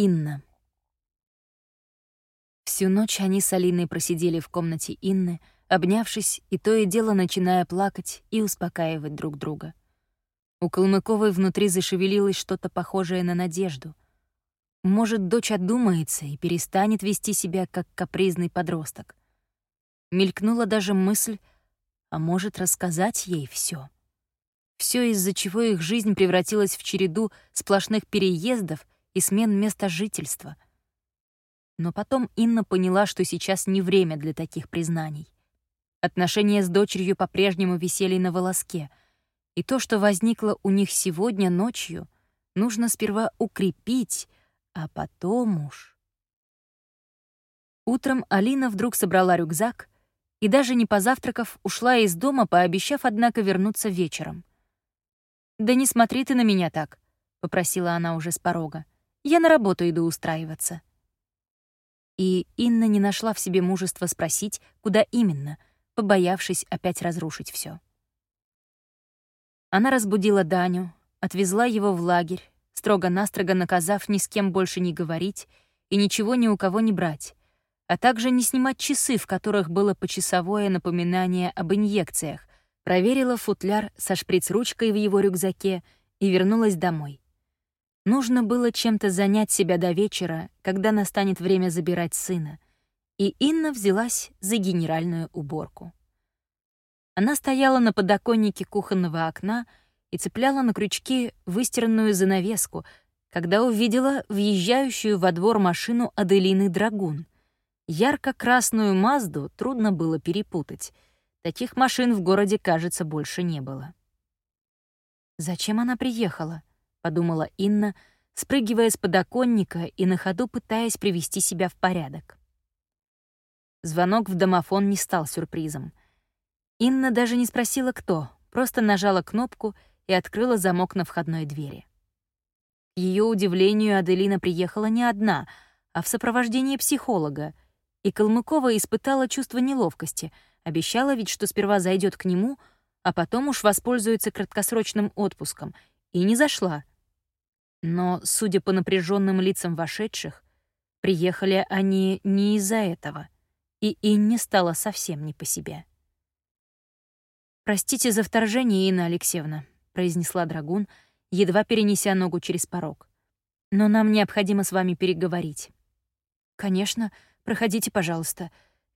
Инна. Всю ночь они с Алиной просидели в комнате Инны, обнявшись и то и дело начиная плакать и успокаивать друг друга. У Калмыковой внутри зашевелилось что-то похожее на надежду. Может, дочь отдумается и перестанет вести себя как капризный подросток. Мелькнула даже мысль, а может, рассказать ей все. Все, из-за чего их жизнь превратилась в череду сплошных переездов и смен места жительства. Но потом Инна поняла, что сейчас не время для таких признаний. Отношения с дочерью по-прежнему висели на волоске, и то, что возникло у них сегодня ночью, нужно сперва укрепить, а потом уж... Утром Алина вдруг собрала рюкзак и, даже не позавтракав, ушла из дома, пообещав, однако, вернуться вечером. «Да не смотри ты на меня так», — попросила она уже с порога. «Я на работу иду устраиваться». И Инна не нашла в себе мужества спросить, куда именно, побоявшись опять разрушить все. Она разбудила Даню, отвезла его в лагерь, строго-настрого наказав ни с кем больше не говорить и ничего ни у кого не брать, а также не снимать часы, в которых было почасовое напоминание об инъекциях, проверила футляр со шприц-ручкой в его рюкзаке и вернулась домой. Нужно было чем-то занять себя до вечера, когда настанет время забирать сына, и Инна взялась за генеральную уборку. Она стояла на подоконнике кухонного окна и цепляла на крючки выстиранную занавеску, когда увидела въезжающую во двор машину Аделины Драгун. Ярко-красную Мазду трудно было перепутать — Таких машин в городе, кажется, больше не было. «Зачем она приехала?» — подумала Инна, спрыгивая с подоконника и на ходу пытаясь привести себя в порядок. Звонок в домофон не стал сюрпризом. Инна даже не спросила, кто, просто нажала кнопку и открыла замок на входной двери. К ее удивлению, Аделина приехала не одна, а в сопровождении психолога, и Калмыкова испытала чувство неловкости — Обещала ведь, что сперва зайдет к нему, а потом уж воспользуется краткосрочным отпуском. И не зашла. Но, судя по напряженным лицам вошедших, приехали они не из-за этого. И Инне стало совсем не по себе. «Простите за вторжение, Инна Алексеевна», — произнесла Драгун, едва перенеся ногу через порог. «Но нам необходимо с вами переговорить». «Конечно, проходите, пожалуйста»,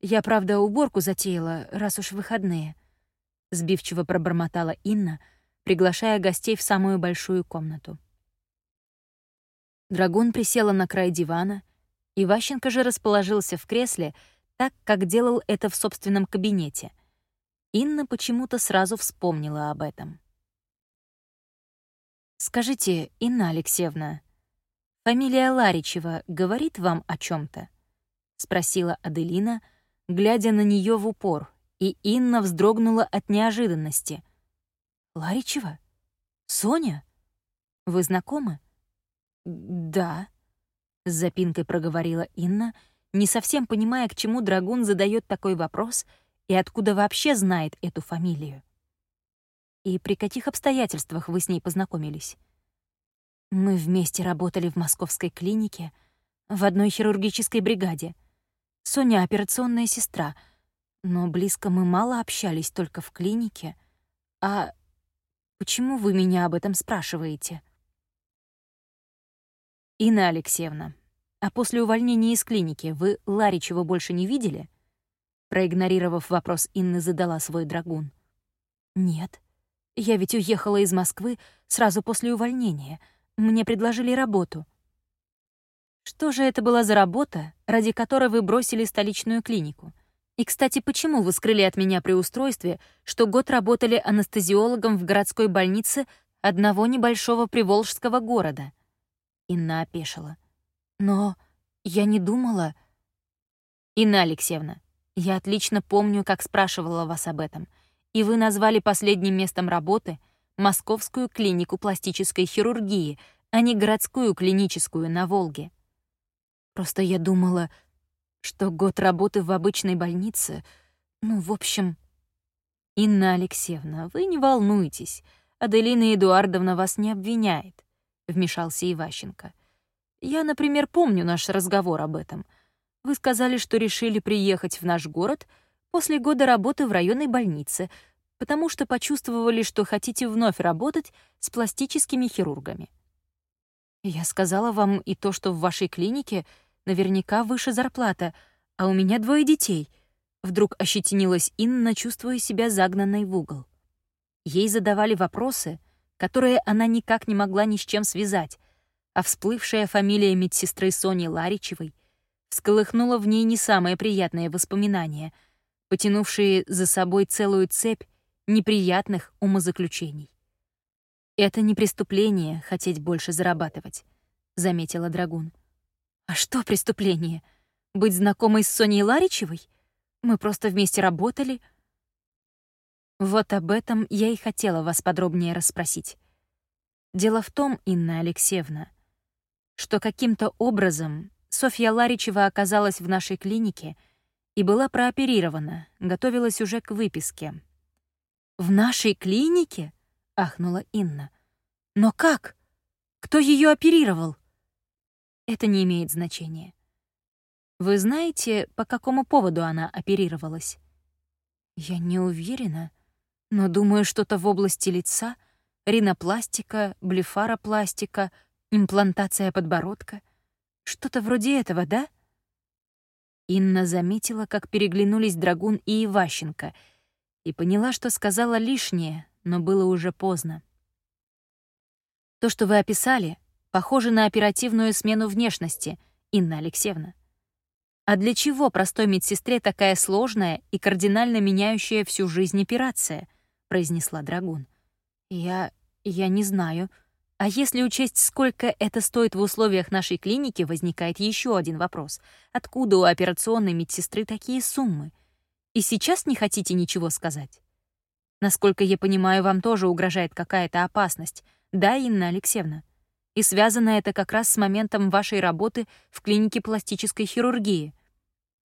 я, правда, уборку затеяла, раз уж выходные. Сбивчиво пробормотала Инна, приглашая гостей в самую большую комнату. Драгун присела на край дивана, и Ващенко же расположился в кресле, так, как делал это в собственном кабинете. Инна почему-то сразу вспомнила об этом. «Скажите, Инна Алексеевна, фамилия Ларичева говорит вам о чем то спросила Аделина, глядя на нее в упор, и Инна вздрогнула от неожиданности. «Ларичева? Соня? Вы знакомы?» «Да», — с запинкой проговорила Инна, не совсем понимая, к чему Драгун задает такой вопрос и откуда вообще знает эту фамилию. «И при каких обстоятельствах вы с ней познакомились?» «Мы вместе работали в московской клинике, в одной хирургической бригаде», Соня — операционная сестра, но близко мы мало общались только в клинике. А почему вы меня об этом спрашиваете? Инна Алексеевна, а после увольнения из клиники вы Ларичева больше не видели? Проигнорировав вопрос, Инна задала свой драгун. Нет. Я ведь уехала из Москвы сразу после увольнения. Мне предложили работу. Что же это была за работа, ради которой вы бросили столичную клинику? И, кстати, почему вы скрыли от меня при устройстве, что год работали анестезиологом в городской больнице одного небольшого приволжского города? Инна опешила. Но я не думала... Инна Алексеевна, я отлично помню, как спрашивала вас об этом, и вы назвали последним местом работы Московскую клинику пластической хирургии, а не городскую клиническую на Волге. Просто я думала, что год работы в обычной больнице... Ну, в общем... Инна Алексеевна, вы не волнуйтесь. Аделина Эдуардовна вас не обвиняет, — вмешался Иващенко. Я, например, помню наш разговор об этом. Вы сказали, что решили приехать в наш город после года работы в районной больнице, потому что почувствовали, что хотите вновь работать с пластическими хирургами. Я сказала вам и то, что в вашей клинике наверняка выше зарплата, а у меня двое детей. Вдруг ощетинилась Инна, чувствуя себя загнанной в угол. Ей задавали вопросы, которые она никак не могла ни с чем связать, а всплывшая фамилия медсестры Сони Ларичевой всколыхнула в ней не самые приятные воспоминания, потянувшие за собой целую цепь неприятных умозаключений. «Это не преступление — хотеть больше зарабатывать», — заметила Драгун. «А что преступление? Быть знакомой с Соней Ларичевой? Мы просто вместе работали». Вот об этом я и хотела вас подробнее расспросить. Дело в том, Инна Алексеевна, что каким-то образом Софья Ларичева оказалась в нашей клинике и была прооперирована, готовилась уже к выписке. «В нашей клинике?» — ахнула Инна. «Но как? Кто ее оперировал?» «Это не имеет значения. Вы знаете, по какому поводу она оперировалась?» «Я не уверена, но думаю, что-то в области лица, ринопластика, блефаропластика, имплантация подбородка. Что-то вроде этого, да?» Инна заметила, как переглянулись Драгун и Иващенко, и поняла, что сказала лишнее, но было уже поздно. То, что вы описали, похоже на оперативную смену внешности, Инна Алексеевна. А для чего простой медсестре такая сложная и кардинально меняющая всю жизнь операция? Произнесла Драгун. Я... я не знаю. А если учесть, сколько это стоит в условиях нашей клиники, возникает еще один вопрос. Откуда у операционной медсестры такие суммы? И сейчас не хотите ничего сказать? Насколько я понимаю, вам тоже угрожает какая-то опасность, да, Инна Алексеевна? И связано это как раз с моментом вашей работы в клинике пластической хирургии.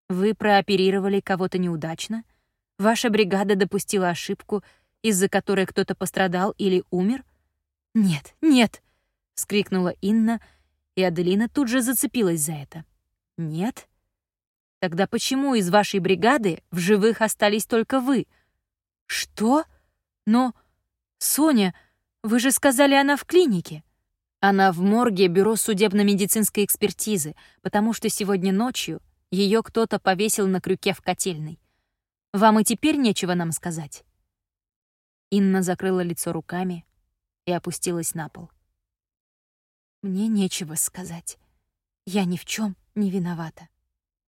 Вы прооперировали кого-то неудачно? Ваша бригада допустила ошибку, из-за которой кто-то пострадал или умер? Нет, нет, вскрикнула Инна, и Аделина тут же зацепилась за это. Нет? Тогда почему из вашей бригады в живых остались только вы? Что? Но Соня, вы же сказали, она в клинике. Она в морге бюро судебно-медицинской экспертизы, потому что сегодня ночью ее кто-то повесил на крюке в котельной. Вам и теперь нечего нам сказать. Инна закрыла лицо руками и опустилась на пол. Мне нечего сказать. Я ни в чем не виновата.